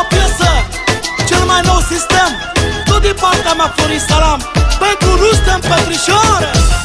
nouă piesă Cel mai nou sistem. Tu din partea mea Florin Salam. Pentru Rustem Petrișoare